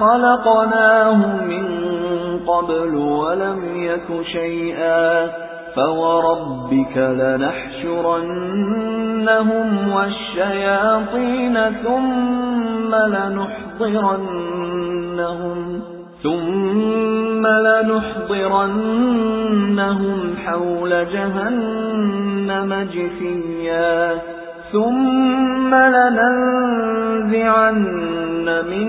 خَلَقْنَاهُ مِنْ قَبْلُ وَلَمْ يَكُ شَيْئًا فَوَرَبِّكَ لَنَحْشُرَنَّهُمْ وَالشَّيَاطِينَ ثُمَّ لَنُحْضِرَنَّهُمْ ثُمَّ لَنُحْضِرَنَّهُمْ حَوْلَ جَهَنَّمَ جِثِيًّا ثُمَّ لَنَنزِعَنَّ مِنْ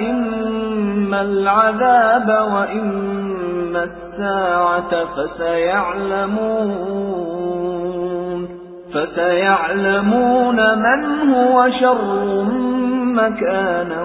إِمَّا الْعَذَابَ وَإِمَّا السَّاعَةَ فَسَيَعْلَمُونَ فَسَيَعْلَمُونَ مَنْ هُوَ شَرٌّ مَكَانًا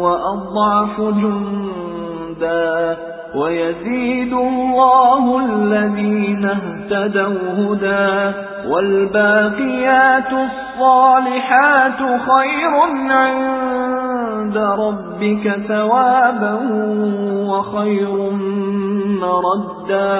وَأَضْعَفُ جُندًا وَيَزِيدُ اللَّهُ الَّذِينَ اهْتَدَوْا هُدًى وَالْبَاقِيَاتُ الصَّالِحَاتُ خَيْرٌ عِندَ رَبِّكَ ثَوَابًا وَخَيْرٌ مَّرَدًّا.